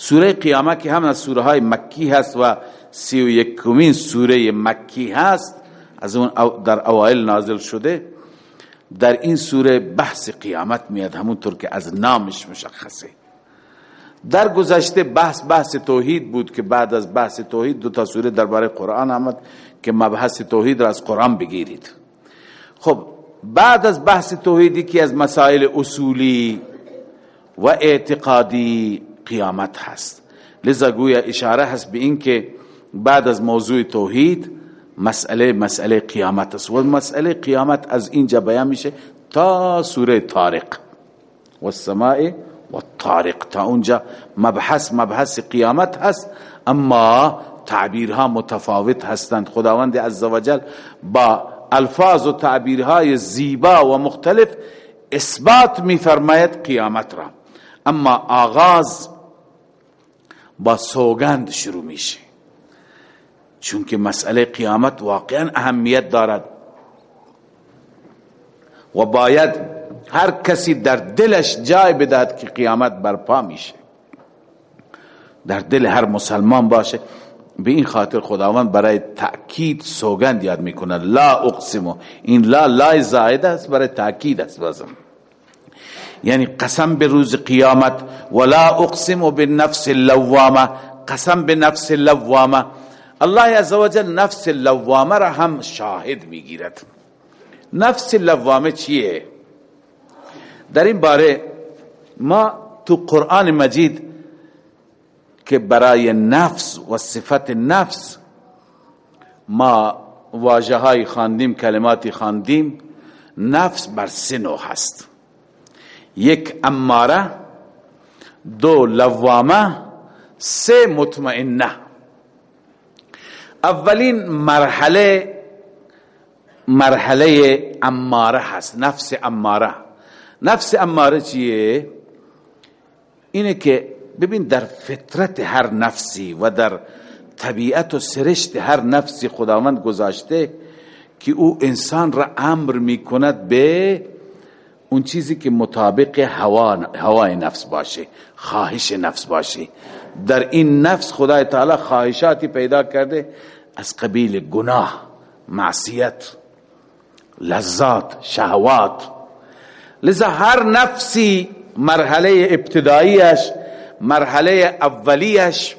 سوره قیامت که هم از سوره های مکی هست و سی و یکمین سوره مکی هست از اون در اوائل نازل شده در این سوره بحث قیامت میاد همونطور که از نامش مشخصه. در گذشته بحث بحث توحید بود که بعد از بحث توحید دو تا سوره درباره قرآن آمد که مبحث توحید را از قرآن بگیرید. خب بعد از بحث توحیدی که از مسائل اصولی و اعتقادی قیامت هست. لذا گویا اشاره هست به این که بعد از موضوع توحید مسئله مسئله قیامت است. و مسئله قیامت از اینجا بیان میشه تا سوره طارق. و السماء و طارق تا اونجا مبحث مبحث قیامت هست اما تعبیرها متفاوت هستند. خداوند عزوجل با الفاظ و تعبیرهای زیبا و مختلف اثبات میفرماید قیامت را. اما آغاز با سوگند شروع میشه. چون که مسئله قیامت واقعا اهمیت دارد. و باید هر کسی در دلش جای بدهد که قیامت برپا میشه. در دل هر مسلمان باشه. به این خاطر خداوند برای تأکید سوگند یاد می‌کنه لا اقسمو این لا لا زائد است برای تأکید است بازم. یعنی قسم به روز قیامت ولا اقسم بالنفس اللوامه قسم به نفس اللوامه الله عزوجل نفس اللوامه را هم شاهد می‌گیرد. نفس اللوامه چیه؟ در این باره ما تو قرآن مجید که برای نفس و صفت نفس ما واجه های خاندیم کلماتی خاندیم نفس بر سه نوع هست. یک اماره دو لوامه سه مطمئنه. اولین مرحله مرحله اماره هست نفس اماره. نفس اماره چیه؟ اینه که ببین در فطرت هر نفسی و در طبیعت و سرشت هر نفسی خداوند گذاشته که او انسان را امر می کند به اون چیزی که مطابق هوا هوای نفس باشه خواهش نفس باشه. در این نفس خدای تعالی خواهشاتی پیدا کرده از قبیل گناه معصیت لذات شهوات. لذا هر نفسی مرحله ابتداییش مرحله اولیش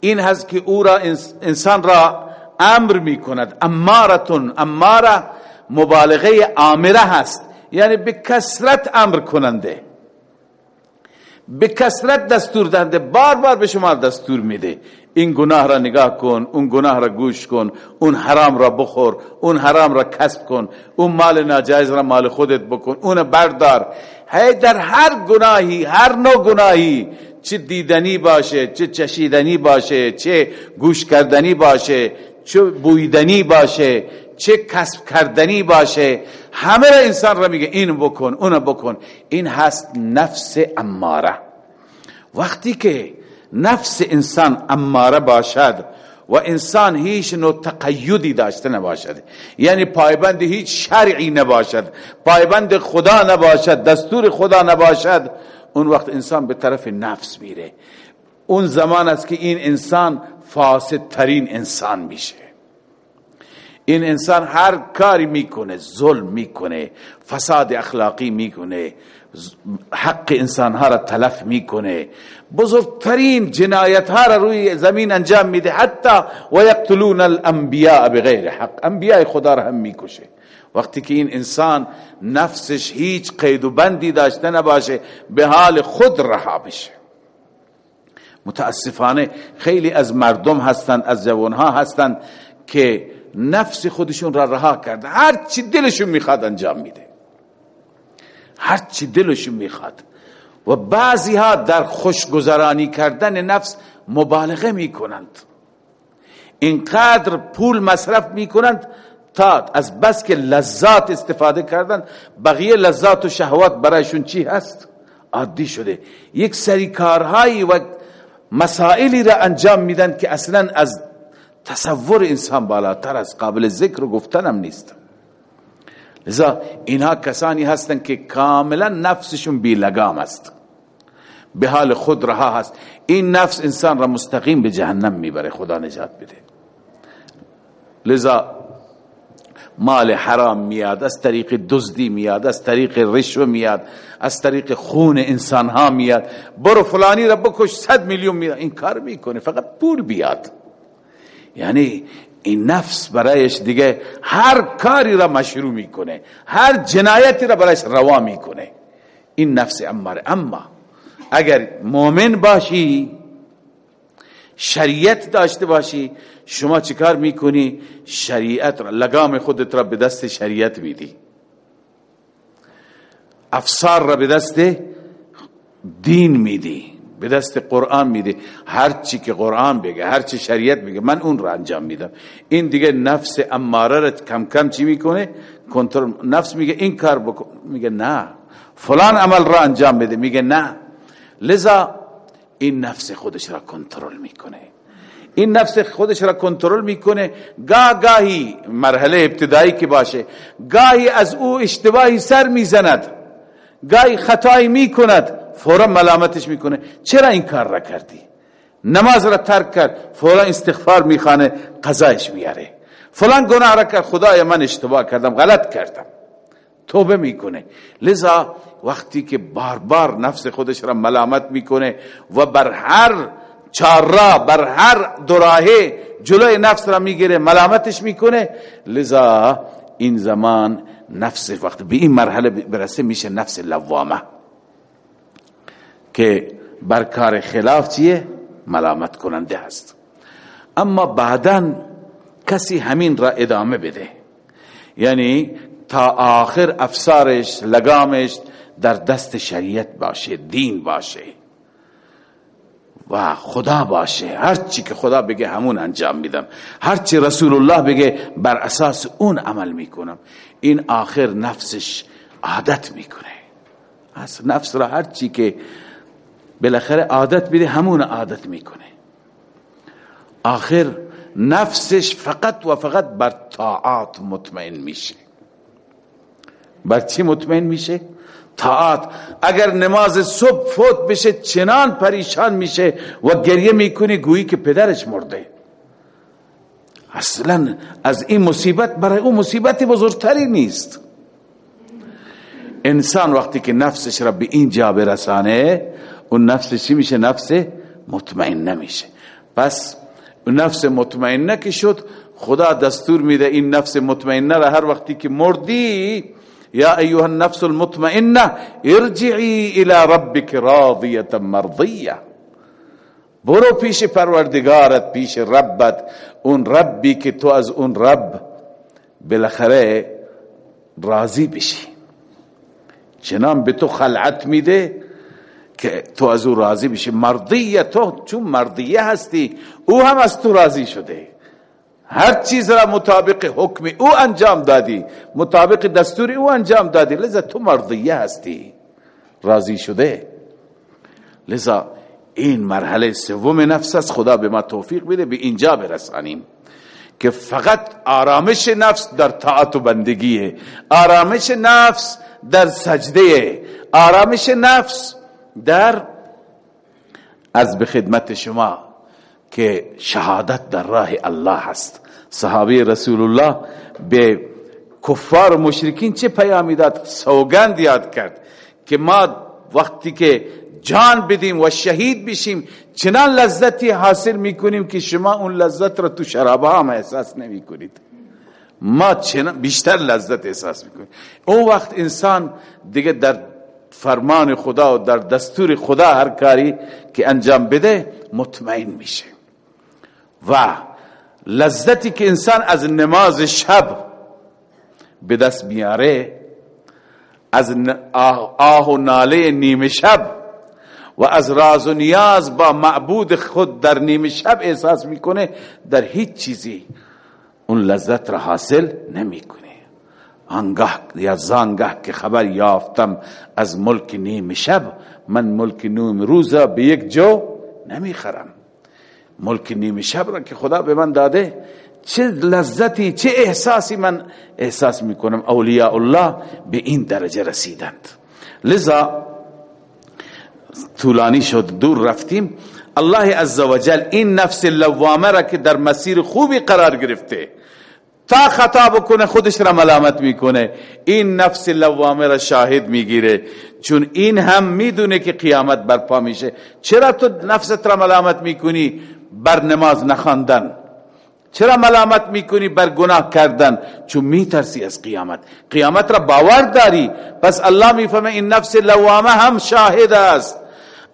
این هست که او را انسان را امر می کند امارتون اماره مبالغه آمره هست. یعنی به کسرت امر کننده. به کسرت دستور دهنده بار بار به شما دستور میده. این گناه را نگاه کن اون گناه را گوش کن اون حرام را بخور اون حرام را کسب کن اون مال ناجایز را مال خودت بکن اون بردار. هی در هر گناهی هر نوع گناهی چه دیدنی باشه چه چشیدنی باشه چه گوش کردنی باشه چه بویدنی باشه چه کسب کردنی باشه همه را انسان را میگه این بکن اون بکن. این هست نفس اماره. وقتی که نفس انسان اماره باشد و انسان هیچ نوع تقیدی داشته نباشد یعنی پایبند هیچ شرعی نباشد پایبند خدا نباشد دستور خدا نباشد اون وقت انسان به طرف نفس میره. اون زمان است که این انسان فاسد ترین انسان میشه. این انسان هر کاری می‌کنه ظلم می‌کنه فساد اخلاقی می‌کنه حق انسان ها را تلف می‌کنه. بزرگترین جنایت ها را روی زمین انجام میده. حتی و یقتلون الانبیاء بغیر حق. انبیاء خدا را هم می‌کشه. وقتی که این انسان نفسش هیچ قید و بندی داشته نباشه به حال خود رها بشه. متاسفانه خیلی از مردم هستند از جوانها هستند که نفس خودشون را رها کرده هر چی دلشون می‌خواد انجام میده. هر چی دلشون می‌خواد. و بعضی ها در خوشگذرانی کردن نفس مبالغه می‌کنند. اینقدر پول مصرف می‌کنند تا از بس که لذات استفاده کردن بقیه لذات و شهوات برایشون چی هست؟ عادی شده. یک سری کارهایی و مسائلی را انجام میدن که اصلا از تصور انسان بالاتر از قابل ذکر و گفتن هم نیست. لذا اینها کسانی هستند که کاملا نفسشون بی لگام است. به حال خود رها هست. این نفس انسان را مستقیم به جهنم می‌بره. خدا نجات بده. لذا مال حرام میاد از طریق دزدی میاد از طریق رشوه میاد از طریق خون انسان ها میاد. برو فلانی را بکش صد میلیون میاد. این کار می‌کنه. فقط پول بیاد. یعنی این نفس برایش دیگه هر کاری را مشروع می‌کنه هر جنایتی را برایش روا می‌کنه. این نفس اماره اما اگر مؤمن باشی شریعت داشته باشی شما چیکار می‌کنی؟ شریعت را لگام خودت را به دست شریعت میدی. افسار را به دست دین میدی. به دست قرآن میده هر چی که قرآن بگه هر چی شریعت بگه من اون را انجام میدم. این دیگه نفس اماره را کم کم چی می‌کنه؟ کنترل نفس میگه این کار بکن. میگه نه. فلان عمل را انجام بده. میگه نه. لذا این نفس خودش را کنترل می‌کنه. این نفس خودش را کنترل می‌کنه. گاه گاهی مرحله ابتدایی که باشه گاهی از او اشتباهی سر می‌زند. گاهی خطایی می‌کند. فورا ملامتش می‌کنه. چرا این کار را کردی؟ نماز را ترک کرد فورا استغفار میخانه قضایش میاره فلان گناه را کرد خدای من اشتباه کردم غلط کردم. توبه می‌کنه. لذا وقتی که بار بار نفس خودش را ملامت می‌کنه و بر هر چار بر هر دراهه جلوی نفس را می‌گیره ملامتش می‌کنه لذا این زمان نفس وقت به این مرحله برسه میشه نفس لوامه. که بر کار خلاف چیه؟ ملامت کننده هست اما بعدا کسی همین را ادامه بده. یعنی تا آخر افسارش لگامش در دست شریعت باشه دین باشه. و خدا باشه. هر چی که خدا بگه همون انجام میدم. هر چی رسول الله بگه بر اساس اون عمل می‌کنم. این آخر نفسش عادت می‌کنه. از نفس را هر چی که بالاخره عادت بده همون عادت می‌کنه. آخر نفسش فقط و فقط بر طاعات مطمئن میشه. بر چی مطمئن میشه؟ طاعت اگر نماز صبح فوت بشه چنان پریشان میشه و گریه می‌کنه گویی که پدرش مرده. اصلا از این مصیبت برای اون مصیبت بزرگتری نیست. انسان وقتی که نفسش را به این جا برسانه اون نفس چی میشه؟ نفس مطمئن نمیشه پس نفس مطمئنه که شد خدا دستور میده این نفس مطمئنه را هر وقتی که مردی یا ایها النفس المطمئنه ارجعی الى ربك راضیه مرضیه برو پیش پروردگارت پیش ربت. اون ربی که تو از اون رب بالاخره راضی بشی. چنان به تو خلعت میده که تو از او راضی بشی مرضیه تو چون مرضیه هستی. او هم از تو راضی شده. هر چیز را مطابق حکم او انجام دادی. مطابق دستور او انجام دادی. لذا تو مرضیه هستی. راضی شده. لذا این مرحله سوم نفس است. خدا به ما توفیق بده به اینجا برسانیم. که فقط آرامش نفس در طاعت و بندگیه. آرامش نفس در سجده آرامش نفس در از به خدمت شما که شهادت در راه الله هست صحابه رسول الله به کفار و مشرکین چه پیامی داد؟ سوگند یاد کرد که ما وقتی که جان بدیم و شهید بشیم چنان لذتی حاصل می‌کنیم که شما اون لذت را تو شرابه هم احساس نمی کنید ما بیشتر لذت احساس می‌کنیم. اون وقت انسان دیگه در فرمان خدا و در دستور خدا هر کاری که انجام بده مطمئن میشه. و لذتی که انسان از نماز شب به دست میاره از آه و ناله نیمه شب و از راز و نیاز با معبود خود در نیمه شب احساس می‌کنه در هیچ چیزی اون لذت را حاصل نمی‌کنه. آنگاه یا زانگاه که خبر یافتم از ملک نیم شب من ملک نیم روزا به یک جو نمی‌خرم. ملک نیم شب را که خدا به من داده چه لذتی چه احساسی من احساس می‌کنم اولیاء الله به این درجه رسیدند. لذا طولانی شد دور رفتیم. الله عزوجل این نفس لوامه را که در مسیر خوبی قرار گرفته تا خطا بکنه خودش را ملامت می‌کنه. این نفس لوامه را شاهد می‌گیره. چون این هم می‌دونه که قیامت برپا میشه. چرا تو نفست را ملامت می‌کنی؟ بر نماز نخواندن. چرا ملامت می‌کنی؟ بر گناه کردن. چون میترسی از قیامت. قیامت را باور داری. پس الله می‌فهمه این نفس لوامه هم شاهد است.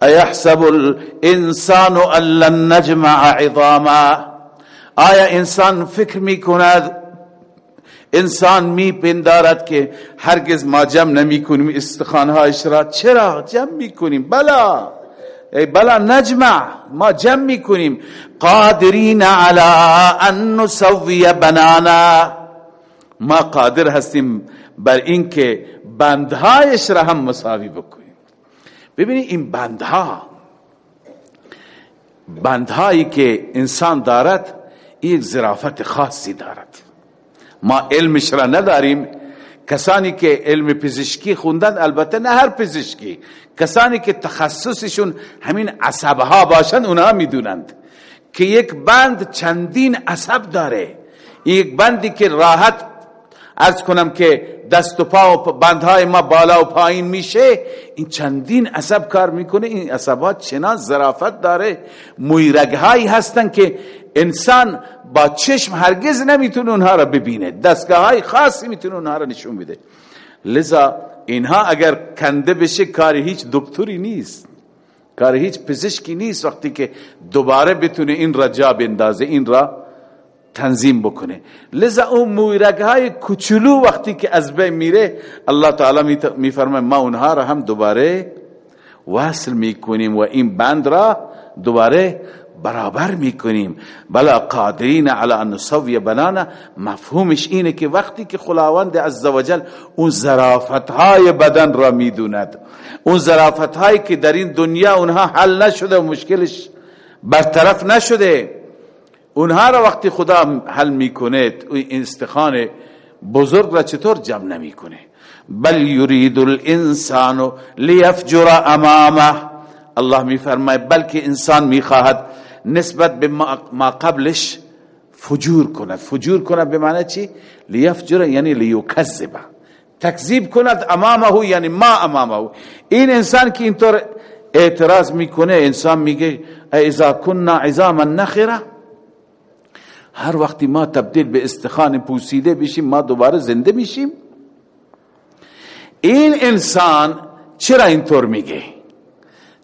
ایحسب الانسان ان لن نجمع عظاما. آیا انسان فکر می‌کند انسان میپندارد که هرگز ما جمع نمی کنیم استخانهایش را چرا؟ جمع می‌کنیم بلا. ای بلا نجمع. ما جمع می‌کنیم قادرین علی ان نسوی بنانا. ما قادر هستیم بر اینکه بندهایش را هم مساوی بکنیم. ببینید این بندها. بندهایی که انسان دارد یک ظرافت خاصی دارد. ما علمش را نداریم. کسانی که علم پزشکی خوندن البته نه هر پزشکی. کسانی که تخصصشون همین عصبها باشند اونها می‌دونند که یک بند چندین عصب داره. یک بندی که راحت ارز کنم که دست و پا و بندهای ما بالا و پایین میشه این چندین عصب کار می‌کنه. این عصبات چنان ظرافت داره. مویرگهایی هستن که انسان با چشم هرگز نمی‌تونه اونها را ببینه. دستگاه های خاصی می‌تونه اونها را نشون بده. لذا اینها اگر کنده بشه کار هیچ دکتری نیست. کار هیچ پزشکی نیست. وقتی که دوباره بتونه این را جا بندازه این را تنظیم بکنه. لذا اون مویرگ های کچلو وقتی که از بین میره الله تعالی میفرمه ما اونها را هم دوباره وصل می‌کنیم و این بند را دوباره برابر می‌کنیم. بلا قادرین علی ان نسوی بنانا. مفهومش اینه که وقتی که خداوند عزوجل اون ظرافت های بدن را می‌دوند اون ظرافت هایی که در این دنیا اونها حل نشده و مشکلش برطرف نشده اونها را وقتی خدا حل می‌کنه این استخانه بزرگ را چطور جمع نمی‌کنه؟ بل یرید الانسان لیفجر امامه. الله میفرماید بلکه انسان می‌خواهد نسبت به ما قبلش فجور کند. فجور کند به معنی چی؟ لیفجر یعنی لیکذب. تکذیب کند امامه یعنی ما امامه. این انسان که اینطور اعتراض می‌کنه انسان میگه اذا كنا عظاما نخره هر وقتی ما تبدیل به استخان پوسیده بشیم ما دوباره زنده میشیم. این انسان چرا اینطور میگه؟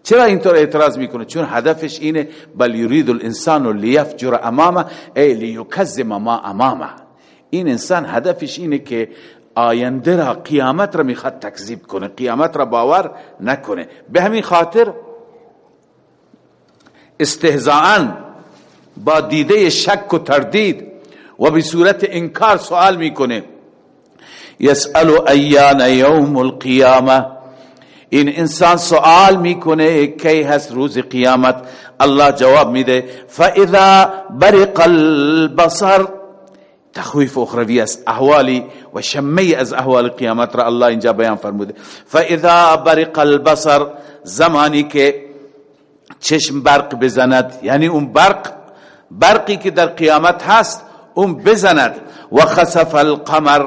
چرا اینطور اعتراض می‌کنه؟ چون هدفش اینه بل یرید الانسان لیفجر امامه. ای لیکذب ما امامه. این انسان هدفش اینه که آینده را قیامت را می‌خواد تکذیب کنه قیامت را باور نکنه. به همین خاطر استهزاءً با دیده شک و تردید و به صورت انکار سوال می‌کنه. یسأل ایان یوم القیامه. این انسان سوال می‌کنه کی هست روز قیامت؟ الله جواب میده فاذا برق البصر تخویف اخروی است احوالی و شمی از احوال قیامت را الله اینجا بیان فرموده. فاذا برق البصر زمانی که چشم برق بزند یعنی اون برق برقی که در قیامت هست اون بزند. و خسف القمر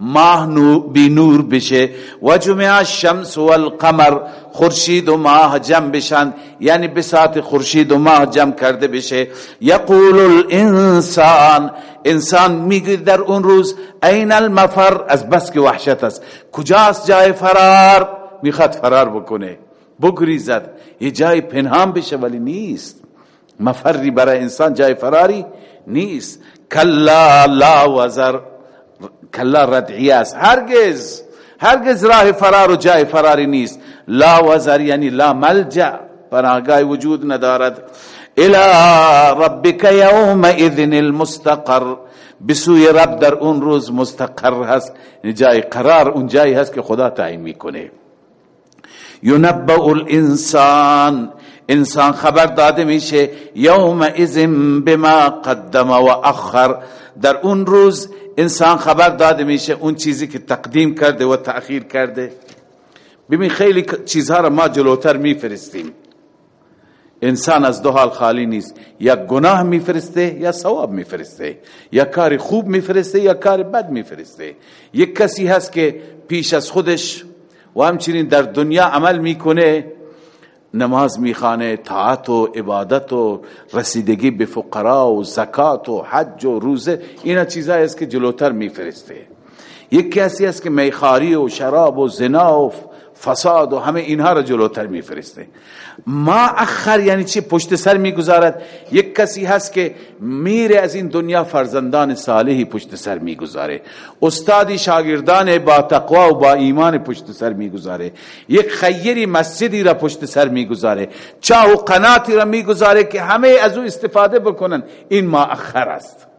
ماه بی نور بشه. و جمع الشمس و القمر خورشید و ماه جمع بشن. یعنی بساط خورشید و ماه جمع کرده بشه. یقول الانسان انسان میگه در اون روز این المفر؟ از بس که وحشت است. کجاست جای فرار؟ می‌خواد فرار بکنه. بگریزد. یه جای پنهان بشه ولی نیست. مفری برای انسان جای فراری نیست. کلا لا وزر. کلا ردعی است هرگز هرگز راه فرار و جای فراری نیست. لا وزر یعنی لا ملجع پناهگاه وجود ندارد. الى ربك يومئذ المستقر. بسوی رب در اون روز مستقر هست. یعنی جای قرار اون جایی هست که خدا تعیین می‌کنه. ينبأ الانسان. انسان خبر داده میشه یوم ازم بما قدم و اخر. در اون روز انسان خبر داده میشه اون چیزی که تقدیم کرده و تأخیر کرده. ببین خیلی چیزها را ما جلوتر میفرستیم. انسان از دو حال خالی نیست. یا گناه میفرسته یا ثواب میفرسته. یا کار خوب میفرسته یا کار بد میفرسته. یک کسی هست که پیش از خودش و همچنین در دنیا عمل می‌کنه. نماز میخانه طاعت و عبادت و رسیدگی به فقرا و زکات و حج و روزه اینا چیزایی است که جلوتر میفرسته. یک کسی است که میخاری و شراب و زنا و فساد و همه اینها را جلوتر میفرسته. ما اخر یعنی چی؟ پشت سر می‌گذارد. یک کسی هست که میره از این دنیا فرزندان صالحی پشت سر می‌گذاره. استادی شاگردان با تقوا و با ایمان پشت سر می‌گذاره. یک خیری مسجدی را پشت سر می‌گذاره. چاه و قناتی را می‌گذاره که همه از او استفاده بکنن. این ما اخر است.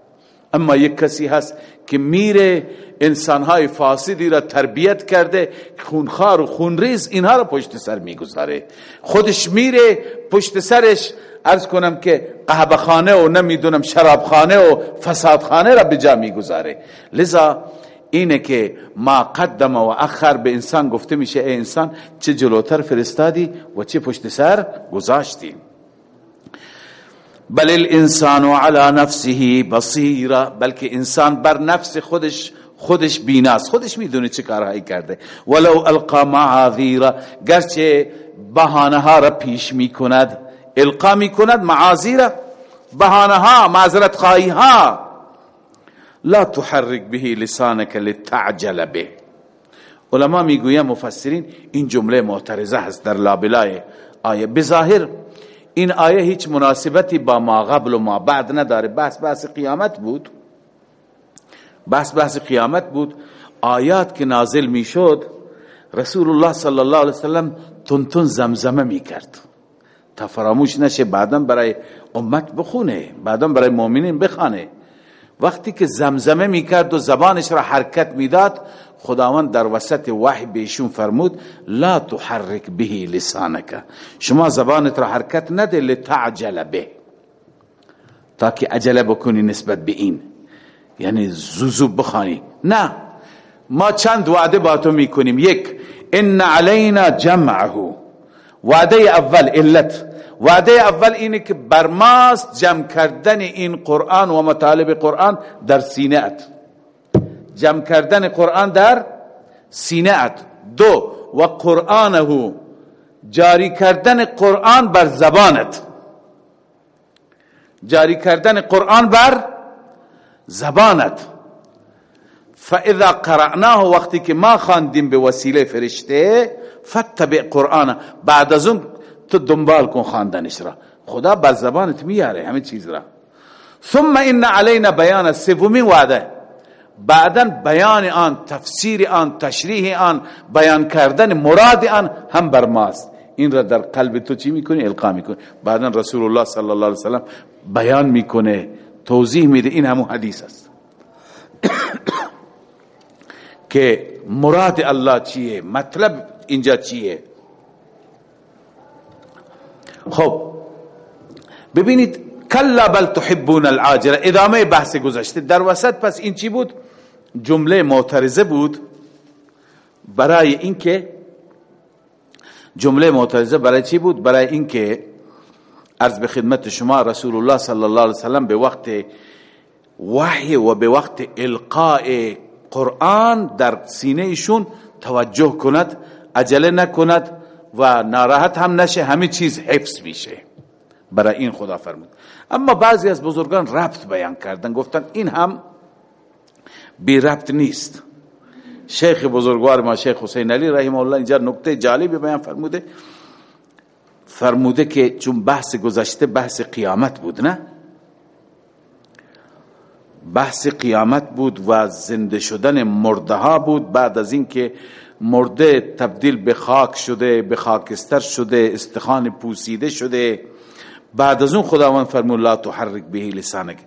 اما یک کسی هست که میره انسانهای فاسدی را تربیت کرده خونخار و خونریز اینها را پشت سر می‌گذاره. خودش میره پشت سرش ارز کنم که قهبخانه و نمی‌دونم شرابخانه و فسادخانه را به جا می‌گذاره. لذا اینه که ما قدم و اخر به انسان گفته میشه ای انسان چه جلوتر فرستادی و چه پشت سر گذاشتی؟ بل الانسان على نفسه بصیره بلکه انسان بر نفس خودش خودش بیناست. خودش می‌دونه چه کارهایی کرده. ولو القا معاذیره گرچه بهانه ها را پیش می‌کند القا می‌کند معاذیره بهانه ها معذرت خواهی ها. لا تحرک به لسانك لتعجل به. علما می‌گویم مفسرین این جمله معترضه هست در لابلای آیه. بظاهر این آیه هیچ مناسبتی با ما قبل و ما بعد نداره. بحث بحث قیامت بود. بحث بحث قیامت بود. آیات که نازل می‌شد رسول الله صلی الله علیه وسلم تون زمزمه می‌کرد. تا فراموش نشه بعدا برای امت بخونه بعدا برای مؤمنین بخانه وقتی که زمزمه می‌کرد و زبانش را حرکت می‌داد خداوند در وسط وحی بهشون فرمود لا تحرک به لسانک. شما زبانت را حرکت نده لتعجل به. تا که عجله بکنی نسبت به این. یعنی زوزو بخوانی. نه ما چند وعده با تو می‌کنیم. یک ان علینا جمعه. وعده اول علت. وعده اول اینه که بر ماست جمع کردن این قرآن و مطالب قرآن در سینه ات جمع کردن قرآن در سینه ات دو و قرآنه جاری کردن قرآن بر زبانت. جاری کردن قرآن بر زبانت. فاذا قرأناه وقتی که ما خواندیم به وسیله فرشته فتبع قرآن. بعد از اون تو دنبال کن خواندنش را. خدا بر زبانت میاره همه چیز را. ثم ان علینا بیان سومین وعده. بعدا بیان آن تفسیر آن تشریح آن بیان کردن مراد آن هم بر ماست. این را در قلب تو چی می‌کنی؟ القا می‌کنی. بعدا رسول الله صلی الله علیه وسلم بیان می‌کنه توضیح میده. این همون حدیث است. که مراد الله چیه؟ مطلب اینجا چیه؟ خب ببینید کلا بل تحبون العاجله. ادامه بحث گذشته. در وسط پس این چی بود؟ جمله معترضه بود برای اینکه جمله معترضه برای چی بود؟ برای اینکه عرض به خدمت شما رسول الله صلی الله علیه وسلم به وقت وحی و به وقت القاء قرآن در سینه ایشون توجه کند عجله نکند و ناراحت هم نشه همه چیز حفظ میشه. برای این خدا فرمود. اما بعضی از بزرگان ربط بیان کردن گفتن این هم بی ربط نیست. شیخ بزرگوار ما شیخ حسین علی رحمه الله اینجا نکته جالبی بیان فرموده. فرموده که چون بحث گذشته بحث قیامت بود نه؟ بحث قیامت بود و زنده شدن مرده ها بود. بعد از اینکه مرده تبدیل به خاک شده به خاکستر شده استخان پوسیده شده. بعد از اون خداوند فرمود لا تحرک به لسانک.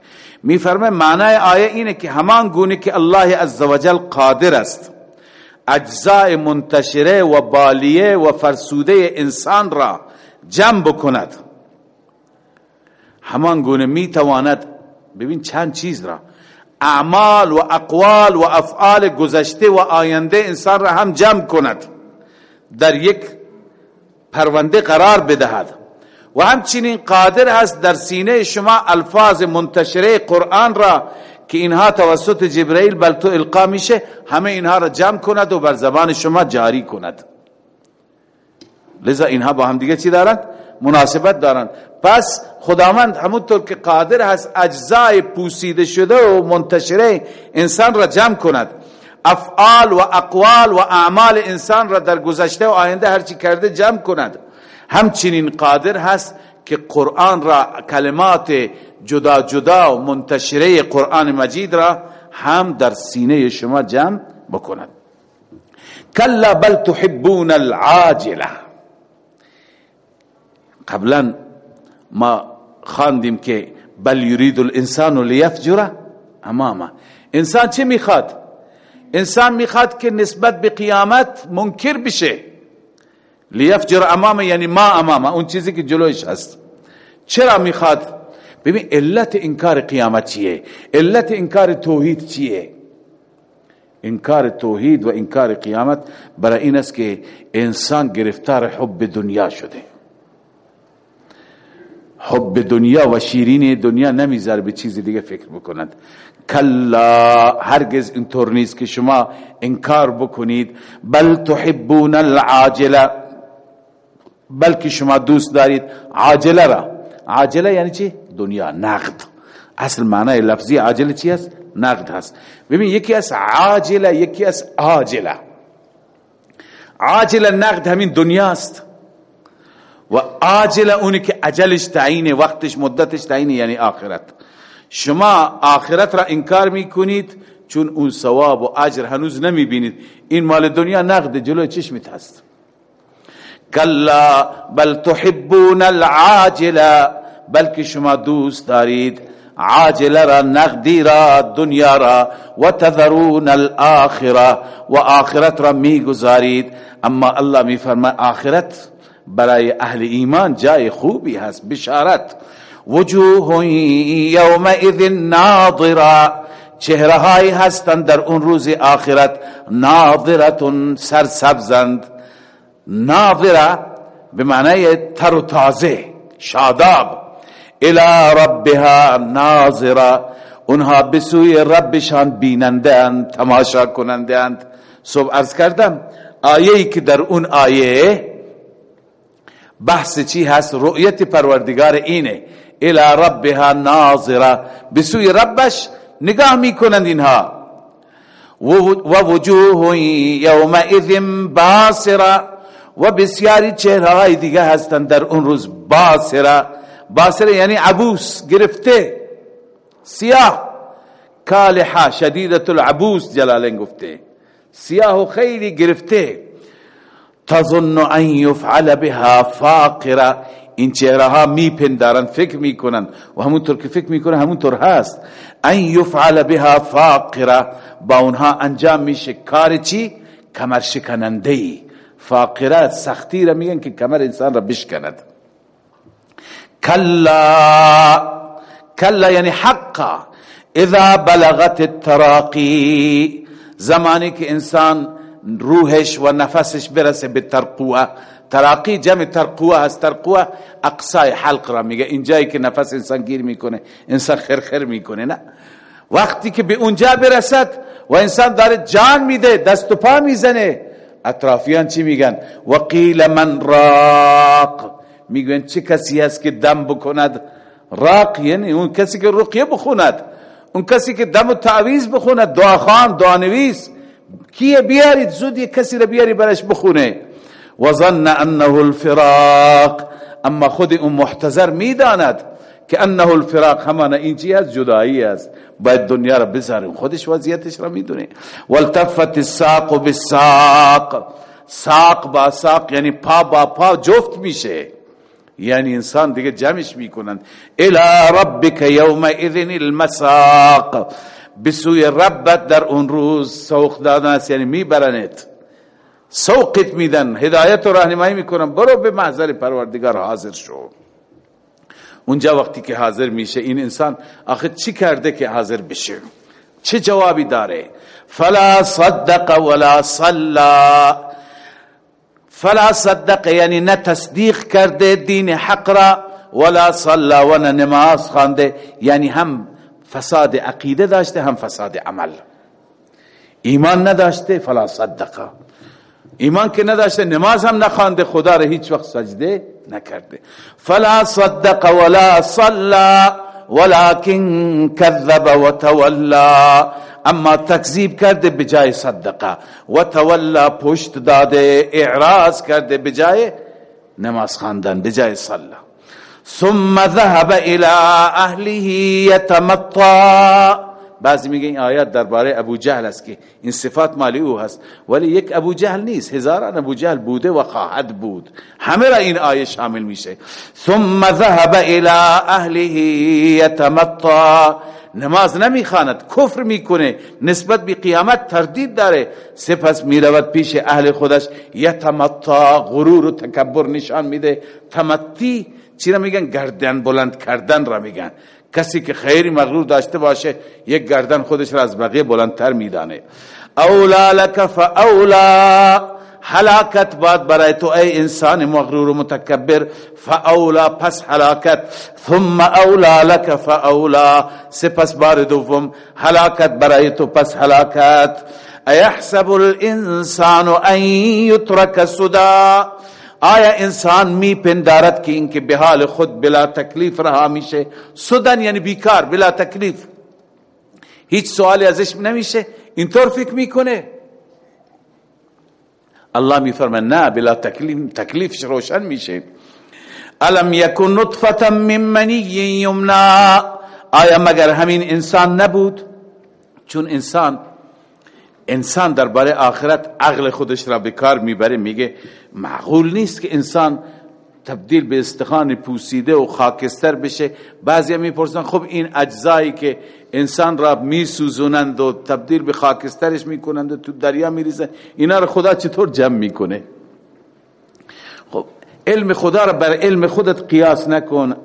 می فرمه معنای آیه اینه که همان گونه که الله عزوجل قادر است اجزاء منتشره و بالیه و فرسوده انسان را جمع بکند. همان گونه می تواند ببین چند چیز را اعمال و اقوال و افعال گذشته و آینده انسان را هم جمع کند در یک پرونده قرار بدهد. و همچنین قادر هست در سینه شما الفاظ منتشره قرآن را که اینها توسط جبرئیل بل تو القا میشه همه اینها را جمع کند و بر زبان شما جاری کند. لذا اینها با هم دیگه چی دارند؟ مناسبت دارند. پس خداوند همونطور که قادر هست اجزای پوسیده شده و منتشره انسان را جمع کند. افعال و اقوال و اعمال انسان را در گذشته و آینده هرچی کرده جمع کند. همچنین قادر هست که قرآن را کلمات جدا جدا و منتشره قرآن مجید را هم در سینه شما جمع بکند. کلا بل تحبون العاجله قبلا ما خواندیم که بل یرید الانسان لیفجر. امامه انسان چه می‌خواد؟ انسان می‌خواد که نسبت به قیامت منکر بشه. لیفجر امامه یعنی ما امامه اون چیزی که جلوش هست. چرا می‌خواد؟ ببین علت انکار قیامت چیه؟ علت انکار توحید چیه؟ انکار توحید و انکار قیامت برای این است که انسان گرفتار حب دنیا شده. حب دنیا و شیرین دنیا نمی‌ذاره به چیزی دیگه فکر بکنند. کلا هرگز اینطور نیست که شما انکار بکنید. بل تحبون العاجله. بلکه شما دوست دارید عاجله را. عاجله یعنی چی؟ دنیا نقد. اصل معنی لفظی عاجله چی است نقد هست. ببین یکی از عاجله یکی از عاجله. عاجله نقد همین دنیاست و عاجله اونی که اجلش تعیین وقتش مدتش تعیین یعنی آخرت. شما آخرت را انکار می‌کنید چون اون ثواب و اجر هنوز نمی‌بینید. این مال دنیا نقد جلو چشمت هست. کلا بل تحبون العاجله بلکه شما دوست دارید عاجله را نقدی را دنیا را و تذرون الآخرة و آخرت را میگذارید أما الله میفرماید آخرت برای أهل ایمان جای خوبی هست بشارت. وجوه یومئذ ناظرة چهره هایی هستند در اون روز آخرت. ناظرتون سرسبزند. ناظره به معنی تر و تازه شاداب. الى ربها ناظره اونها به سوی ربشان بیننده اند تماشا کننده اند صبح ارز کردم آیه که در اون آیه بحث چی هست؟ رؤیت پروردگار اینه. الى ربها ناظره به سوی ربش نگاه می‌کنند اینها. و وجوه یومئذ باسره و بسیاری چهره های دیگه هستند در اون روز. باسره باسره یعنی عبوس گرفته. سیاه. کالحه شدیدت العبوس جلالین گفته سیاه و خیلی گرفته. تظن ان یفعل بها فاقره این چهره ها میپندارن فکر می‌کنن و همونطور که فکر می‌کنن همونطور هست. ان یفعل بها فاقره با اونها انجام میشه کار چی؟ کمر شکننده ای فاقره سختی را میگن که کمر انسان را بشکند. کلا کلا یعنی حقا. اذا بلغت التراقی زمانی که انسان روحش و نفسش برسه به ترقوه. تراقی جمع ترقوه هست. ترقوه اقصای حلق را میگه. اینجایی که نفس انسان گیر می‌کنه انسان خرخر می‌کنه نه؟ وقتی که به اونجا برسد و انسان داره جان میده دست و پا می‌زنه اطرافیان چی میگن وقیل من راق میگن چه کسی هست که دم بکند راق یعنی اون کسی که رقیه بخوند اون کسی که دم و تعویز بخوند دعاخان دعانویس کیه بیارید زود یک کسی را بیاری برش بخونه و ظن انه الفراق اما خود اون محتضر می‌داند که انه الفراق همان این چی هست جدایی است. باید دنیا را بذاریم. خودش وضعیتش را می‌دونه. والتفت الساق بالساق. ساق با ساق یعنی پا با پا جفت میشه. یعنی انسان دیگه جمعش می‌کنند. الى ربک یومئذ المساق. بسوی ربت در اون روز سوق دادن است. یعنی میبرنت. سوقت میدن. هدایت و راهنمایی می‌کنن. برو به محضر پروردگار حاضر شو. اونجا وقتی که حاضر میشه این انسان آخر چی کرده که حاضر بشه؟ چه جوابی داره؟ فلا صدق ولا صلا. فلا صدق یعنی نه تصدیق کرده دین حق را ولا صلى و نه نماز خوانده. یعنی هم فساد عقیده داشته هم فساد عمل. ایمان نداشته فلا صدقه ایمان که نداشته نماز هم نخوانده خدا را هیچ وقت سجده نکرده فلا صدق ولا صلى ولكن كذب وتولى. أما تکذیب کرده بجای صدقه و تولا پشت داده اعراض کرده بجای نماز خواندن بجای صلا ثم ذهب إلى أهله يتمطى. بعضی میگه این آیات درباره ابو جهل است که این صفات مالی او هست. ولی یک ابو جهل نیست. هزاران ابو جهل بوده و خواهد بود. همه را این آیه شامل میشه. ثم ذهب الى اهله يتمطى نماز نمی‌خواند. کفر می‌کنه. نسبت به قیامت تردید داره. سپس می‌رود پیش اهل خودش. یتمطا. غرور و تکبر نشان میده. تمتی چی را میگن؟ گردن بلند کردن را میگن. کسی که خیری مغرور داشته باشه یک گردن خودش را از بقیه بلندتر میدانه. اولا لک فاولا حلاکت باد برای تو ای انسان مغرور و متکبر. فاولا پس حلاکت ثم اولا لك فاولا سپس بار دوم حلاکت برای تو پس حلاکت ایحسب الانسان ان یترک صدا آیا انسان می پندارد که اینکه به حال خود بلا تکلیف رها میشه؟ سدن یعنی بیکار بلا تکلیف. هیچ سوالی ازش نمیشه. اینطور فکر می‌کنه. الله میفرمه نه بلا تکلیف تکلیفش روشن میشه. الم یکن نطفه من منی یمنا. آیا مگر همین انسان نبود؟ چون انسان انسان درباره آخرت عقل خودش را به کار می‌بره میگه معقول نیست که انسان تبدیل به استخوان پوسیده و خاکستر بشه. بعضی می‌پرسن خب این اجزایی که انسان را میسوزونند و تبدیل به خاکسترش می‌کنند و تو دریا میریزن اینا را خدا چطور جمع می‌کنه؟ خب علم خدا را بر علم خودت قیاس نکن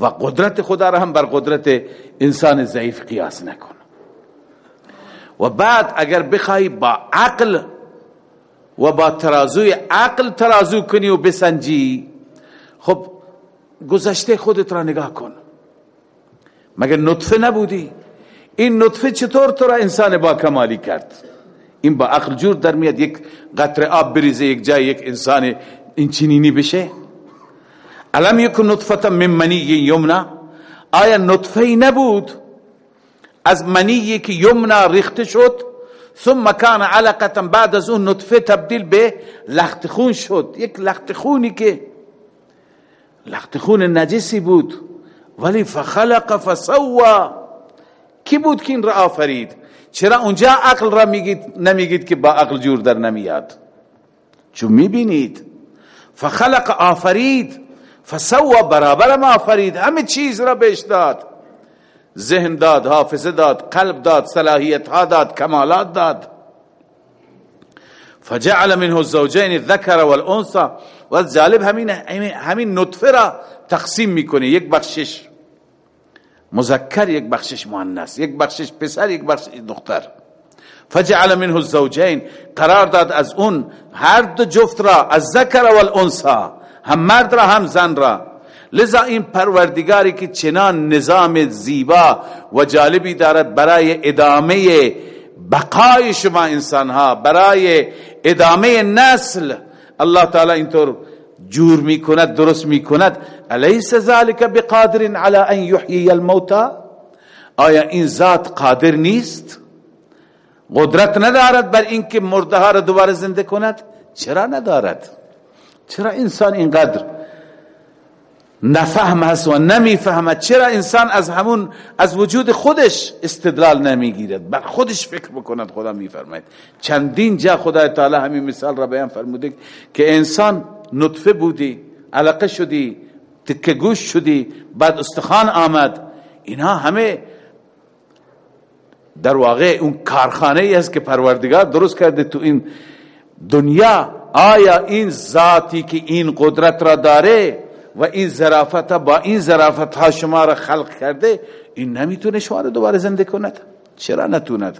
و قدرت خدا را هم بر قدرت انسان ضعیف قیاس نکن. و بعد اگر بخوای با عقل و با ترازوی عقل ترازو کنی و بسنجی خب گذشته خودت را نگاه کن. مگر نطفه نبودی؟ این نطفه چطور تو را انسان با کمالی کرد؟ این با عقل جور در میاد یک قطر آب بریزه یک جای یک انسان این چنینی بشه؟ علم یک نطفه من منی یمنا؟ آیا نطفه نبود؟ از منی که یمنا ریخته شد ثم کان علقتا بعد از اون نطفه تبدیل به لخت خون شد. یک لخت خونی که لخت خون نجسی بود ولی فخلق فسوا. کی بود که این را آفرید؟ چرا اونجا عقل را میگید نمیگید که با عقل جور در نمیاد؟ چون می‌بینید. فخلق آفرید فسوا برابر ما آفرید. همه چیز را بهش داد. ذهن داد حافظه داد قلب داد صلاحیت ها داد کمالات داد. فجعل منه الزوجین الذکر والانثى و جالب همین همین نطفه را تقسیم می‌کنه یک بخشش مذکر یک بخشش مؤنث یک بخشش پسر یک بخشش دختر. فجعل منه الزوجین قرار داد از اون هر دو جفت را از ذکر والانثى هم مرد را هم زن را. لذا این پروردگاری که چنان نظام زیبا و جالبی دارد برای ادامه بقای شما انسان ها برای ادامه نسل الله تعالی اینطور جور می کند درست می کند الیس ذالک بقادر على ان یحیی الموتى آیا این ذات قادر نیست؟ قدرت ندارد بر اینکه مرده ها را دوباره زنده کند؟ چرا ندارد؟ چرا انسان اینقدر نفهم هست و نمی‌فهمد چرا انسان از همون از وجود خودش استدلال نمی‌گیرد؟ بر خودش فکر بکند خدا میفرماید. چندین جا خدا تعالی همین مثال را بیان فرموده که انسان نطفه بودی علقه شدی تکه گوش شدی بعد استخوان آمد. اینها همه در واقع اون کارخانه ای است که پروردگار درست کرده تو این دنیا. آیا این ذاتی که این قدرت را داره و این ظرافت با این ظرافت ها شما را خلق کرده این نمی‌تونه شما را دوباره زنده کند. چرا نتوند